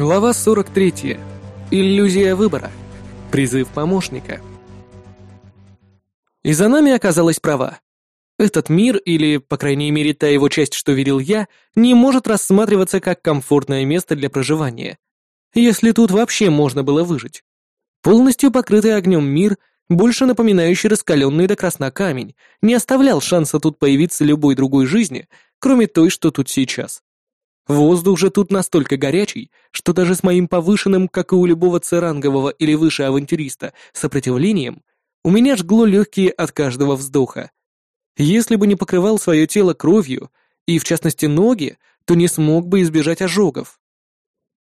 Глава 43. Иллюзия выбора. Призыв помощника. И за нами оказалась права. Этот мир, или, по крайней мере, та его часть, что видел я, не может рассматриваться как комфортное место для проживания. Если тут вообще можно было выжить. Полностью покрытый огнем мир, больше напоминающий раскаленный до красна камень, не оставлял шанса тут появиться любой другой жизни, кроме той, что тут сейчас. Воздух же тут настолько горячий, что даже с моим повышенным, как и у любого церангового или выше авантюриста, сопротивлением, у меня жгло легкие от каждого вздоха. Если бы не покрывал свое тело кровью, и в частности ноги, то не смог бы избежать ожогов.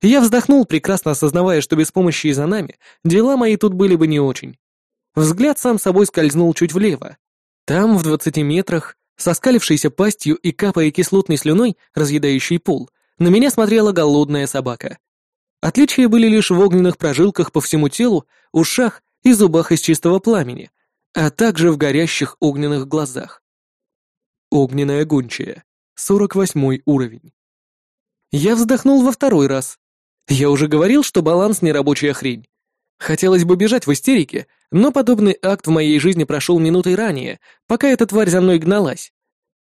Я вздохнул, прекрасно осознавая, что без помощи за нами дела мои тут были бы не очень. Взгляд сам собой скользнул чуть влево. Там, в двадцати метрах, со пастью и капая кислотной слюной, разъедающей пол, на меня смотрела голодная собака. Отличия были лишь в огненных прожилках по всему телу, ушах и зубах из чистого пламени, а также в горящих огненных глазах. Огненная гончая. 48 уровень. Я вздохнул во второй раз. Я уже говорил, что баланс нерабочая хрень. Хотелось бы бежать в истерике, но подобный акт в моей жизни прошел минутой ранее, пока эта тварь за мной гналась.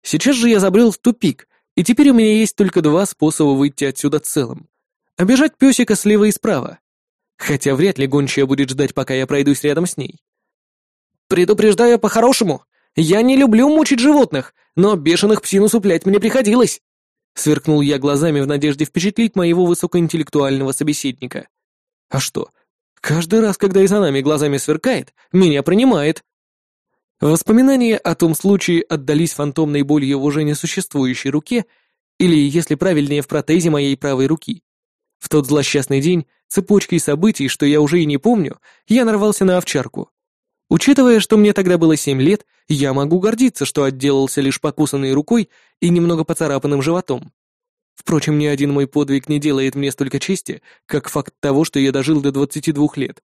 Сейчас же я забрел в тупик, и теперь у меня есть только два способа выйти отсюда целым. Обижать песика слева и справа. Хотя вряд ли гончая будет ждать, пока я пройдусь рядом с ней. «Предупреждаю по-хорошему. Я не люблю мучить животных, но бешеных псин усыплять мне приходилось!» Сверкнул я глазами в надежде впечатлить моего высокоинтеллектуального собеседника. «А что? Каждый раз, когда и за нами глазами сверкает, меня принимает. Воспоминания о том случае отдались фантомной болью в уже несуществующей руке, или, если правильнее, в протезе моей правой руки. В тот злосчастный день, цепочкой событий, что я уже и не помню, я нарвался на овчарку. Учитывая, что мне тогда было семь лет, я могу гордиться, что отделался лишь покусанной рукой и немного поцарапанным животом. Впрочем, ни один мой подвиг не делает мне столько чести, как факт того, что я дожил до 22 лет.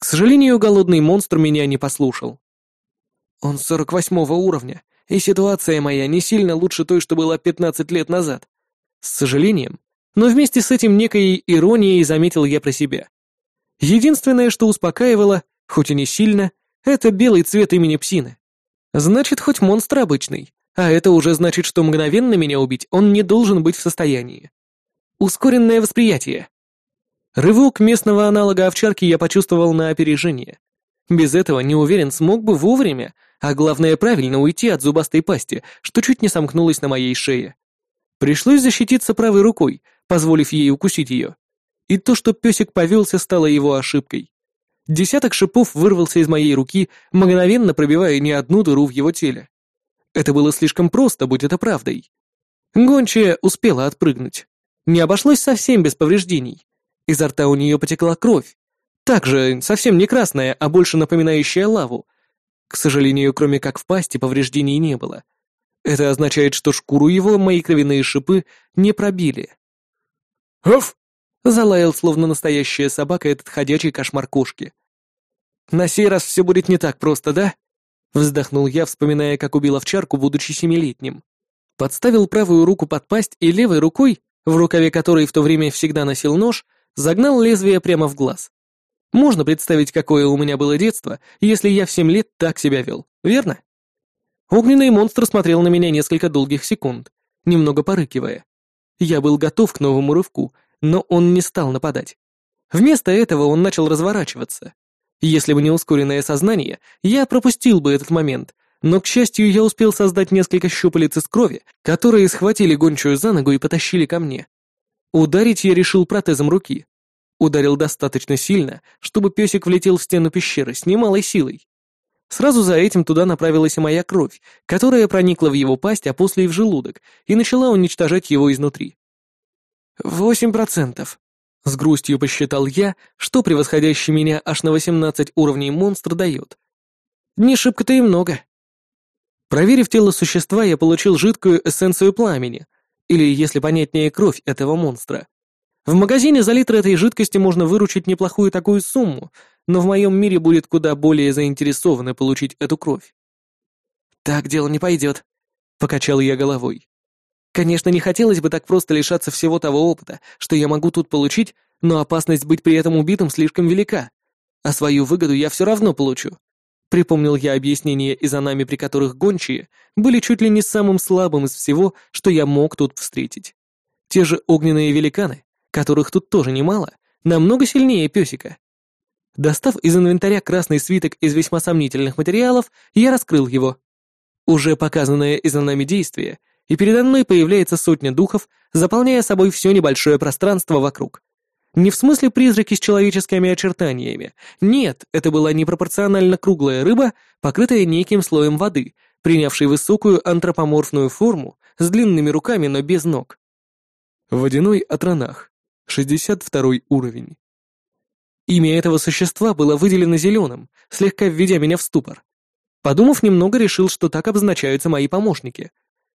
К сожалению, голодный монстр меня не послушал. Он сорок восьмого уровня, и ситуация моя не сильно лучше той, что была пятнадцать лет назад. С сожалением, но вместе с этим некой иронией заметил я про себя. Единственное, что успокаивало, хоть и не сильно, это белый цвет имени псины. Значит, хоть монстр обычный, а это уже значит, что мгновенно меня убить он не должен быть в состоянии. Ускоренное восприятие. Рывок местного аналога овчарки я почувствовал на опережение. Без этого, не уверен, смог бы вовремя, а главное правильно уйти от зубастой пасти, что чуть не сомкнулась на моей шее. Пришлось защититься правой рукой, позволив ей укусить ее. И то, что песик повелся, стало его ошибкой. Десяток шипов вырвался из моей руки, мгновенно пробивая не одну дыру в его теле. Это было слишком просто, будь это правдой. Гончая успела отпрыгнуть. Не обошлось совсем без повреждений. Изо рта у нее потекла кровь. Также совсем не красная, а больше напоминающая лаву, к сожалению, кроме как в пасти, повреждений не было. Это означает, что шкуру его мои кровяные шипы не пробили. «Оф!» — залаял, словно настоящая собака, этот ходячий кошмар кошки. «На сей раз все будет не так просто, да?» Вздохнул я, вспоминая, как убил овчарку, будучи семилетним. Подставил правую руку под пасть и левой рукой, в рукаве которой в то время всегда носил нож, загнал лезвие прямо в глаз. Можно представить, какое у меня было детство, если я в семь лет так себя вел, верно? Огненный монстр смотрел на меня несколько долгих секунд, немного порыкивая. Я был готов к новому рывку, но он не стал нападать. Вместо этого он начал разворачиваться. Если бы не ускоренное сознание, я пропустил бы этот момент, но, к счастью, я успел создать несколько щупалец из крови, которые схватили гончую за ногу и потащили ко мне. Ударить я решил протезом руки. Ударил достаточно сильно, чтобы песик влетел в стену пещеры с немалой силой. Сразу за этим туда направилась моя кровь, которая проникла в его пасть, а после и в желудок, и начала уничтожать его изнутри. «Восемь процентов», — с грустью посчитал я, что превосходящий меня аж на восемнадцать уровней монстр дает. «Не шибко-то и много». Проверив тело существа, я получил жидкую эссенцию пламени, или, если понятнее, кровь этого монстра. В магазине за литр этой жидкости можно выручить неплохую такую сумму, но в моем мире будет куда более заинтересованы получить эту кровь. «Так дело не пойдет», — покачал я головой. «Конечно, не хотелось бы так просто лишаться всего того опыта, что я могу тут получить, но опасность быть при этом убитым слишком велика, а свою выгоду я все равно получу. Припомнил я объяснения из анами, при которых гончие были чуть ли не самым слабым из всего, что я мог тут встретить. Те же огненные великаны, которых тут тоже немало, намного сильнее песика. Достав из инвентаря красный свиток из весьма сомнительных материалов, я раскрыл его. Уже показанное из нами действие, и передо мной появляется сотня духов, заполняя собой все небольшое пространство вокруг. Не в смысле призраки с человеческими очертаниями. Нет, это была непропорционально круглая рыба, покрытая неким слоем воды, принявшей высокую антропоморфную форму с длинными руками, но без ног. Водяной Атронах. 62 уровень. Имя этого существа было выделено зеленым, слегка введя меня в ступор. Подумав немного, решил, что так обозначаются мои помощники.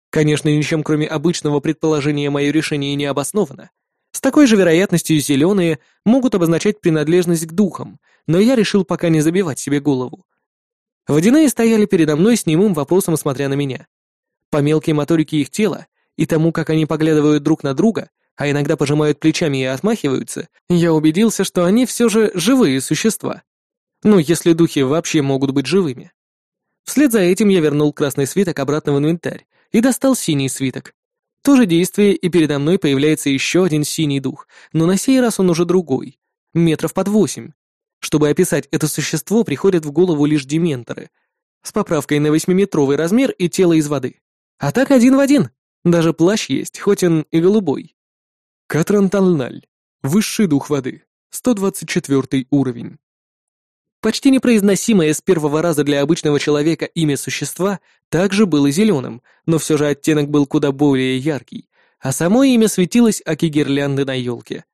Конечно, ничем кроме обычного предположения мое решение не обосновано. С такой же вероятностью зеленые могут обозначать принадлежность к духам, но я решил пока не забивать себе голову. Водяные стояли передо мной с немым вопросом, смотря на меня. По мелкой моторике их тела и тому, как они поглядывают друг на друга, а иногда пожимают плечами и отмахиваются, я убедился, что они все же живые существа. Ну, если духи вообще могут быть живыми. Вслед за этим я вернул красный свиток обратно в инвентарь и достал синий свиток. То же действие, и передо мной появляется еще один синий дух, но на сей раз он уже другой, метров под восемь. Чтобы описать это существо, приходят в голову лишь дементоры, с поправкой на восьмиметровый размер и тело из воды. А так один в один. Даже плащ есть, хоть он и голубой. Катранталналь. Высший дух воды. 124 уровень. Почти непроизносимое с первого раза для обычного человека имя существа также было зеленым, но все же оттенок был куда более яркий, а само имя светилось аки гирлянды на елке.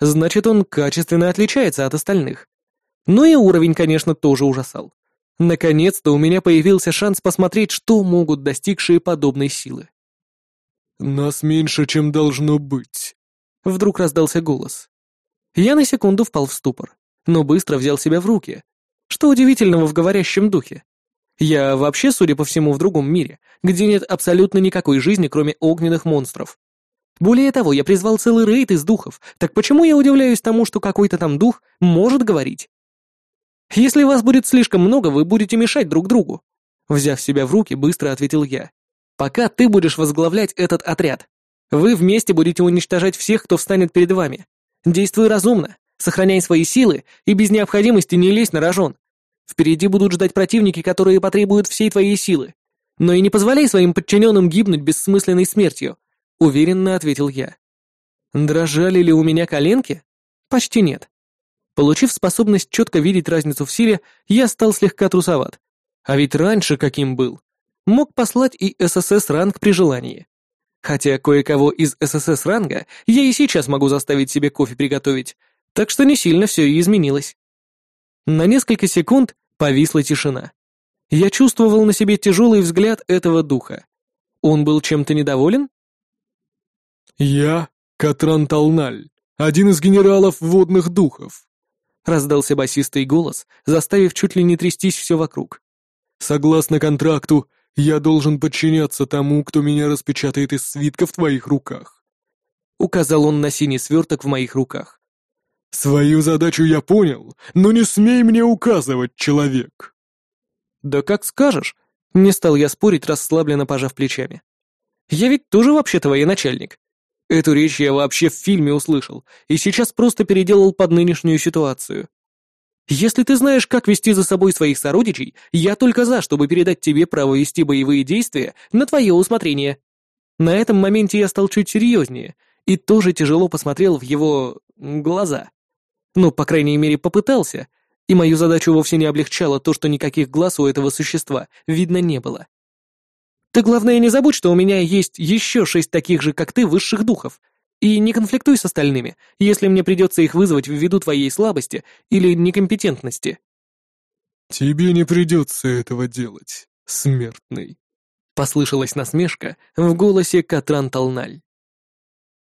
Значит, он качественно отличается от остальных. Ну и уровень, конечно, тоже ужасал. Наконец-то у меня появился шанс посмотреть, что могут достигшие подобной силы. «Нас меньше, чем должно быть», — вдруг раздался голос. Я на секунду впал в ступор но быстро взял себя в руки. Что удивительного в говорящем духе? Я вообще, судя по всему, в другом мире, где нет абсолютно никакой жизни, кроме огненных монстров. Более того, я призвал целый рейд из духов, так почему я удивляюсь тому, что какой-то там дух может говорить? Если вас будет слишком много, вы будете мешать друг другу. Взяв себя в руки, быстро ответил я. Пока ты будешь возглавлять этот отряд. Вы вместе будете уничтожать всех, кто встанет перед вами. Действуй разумно. Сохраняй свои силы и без необходимости не лезь на рожон. Впереди будут ждать противники, которые потребуют всей твоей силы. Но и не позволяй своим подчиненным гибнуть бессмысленной смертью», — уверенно ответил я. Дрожали ли у меня коленки? Почти нет. Получив способность четко видеть разницу в силе, я стал слегка трусоват. А ведь раньше каким был? Мог послать и ССС ранг при желании. Хотя кое-кого из ССС ранга я и сейчас могу заставить себе кофе приготовить, так что не сильно все и изменилось. На несколько секунд повисла тишина. Я чувствовал на себе тяжелый взгляд этого духа. Он был чем-то недоволен? «Я Катран Талналь, один из генералов водных духов», — раздался басистый голос, заставив чуть ли не трястись все вокруг. «Согласно контракту, я должен подчиняться тому, кто меня распечатает из свитка в твоих руках», — указал он на синий сверток в моих руках. «Свою задачу я понял, но не смей мне указывать, человек!» «Да как скажешь!» — не стал я спорить, расслабленно пожав плечами. «Я ведь тоже вообще-то военачальник. Эту речь я вообще в фильме услышал, и сейчас просто переделал под нынешнюю ситуацию. Если ты знаешь, как вести за собой своих сородичей, я только за, чтобы передать тебе право вести боевые действия на твое усмотрение». На этом моменте я стал чуть серьезнее и тоже тяжело посмотрел в его... глаза. Ну, по крайней мере, попытался, и мою задачу вовсе не облегчало то, что никаких глаз у этого существа видно не было. Ты, главное, не забудь, что у меня есть еще шесть таких же, как ты, высших духов, и не конфликтуй с остальными, если мне придется их вызвать ввиду твоей слабости или некомпетентности. Тебе не придется этого делать, смертный. Послышалась насмешка в голосе Катран Талналь.